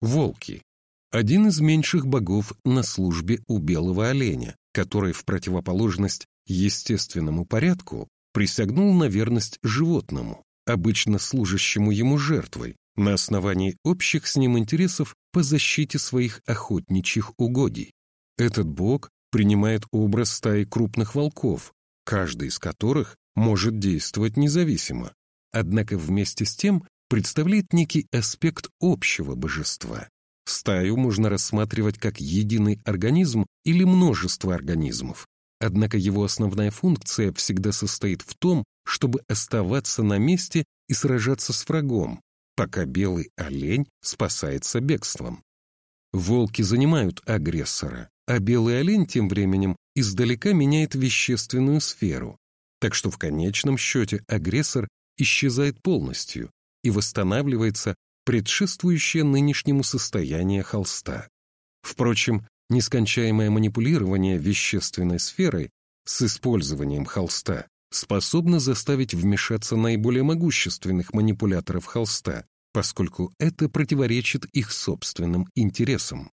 волки. Один из меньших богов на службе у белого оленя, который в противоположность естественному порядку присягнул на верность животному, обычно служащему ему жертвой, на основании общих с ним интересов по защите своих охотничьих угодий. Этот бог принимает образ стаи крупных волков, каждый из которых может действовать независимо, однако вместе с тем представляет некий аспект общего божества. Стаю можно рассматривать как единый организм или множество организмов, однако его основная функция всегда состоит в том, чтобы оставаться на месте и сражаться с врагом, пока белый олень спасается бегством. Волки занимают агрессора, а белый олень тем временем издалека меняет вещественную сферу, так что в конечном счете агрессор исчезает полностью и восстанавливается предшествующее нынешнему состояние холста. Впрочем, нескончаемое манипулирование вещественной сферой с использованием холста способно заставить вмешаться наиболее могущественных манипуляторов холста, поскольку это противоречит их собственным интересам.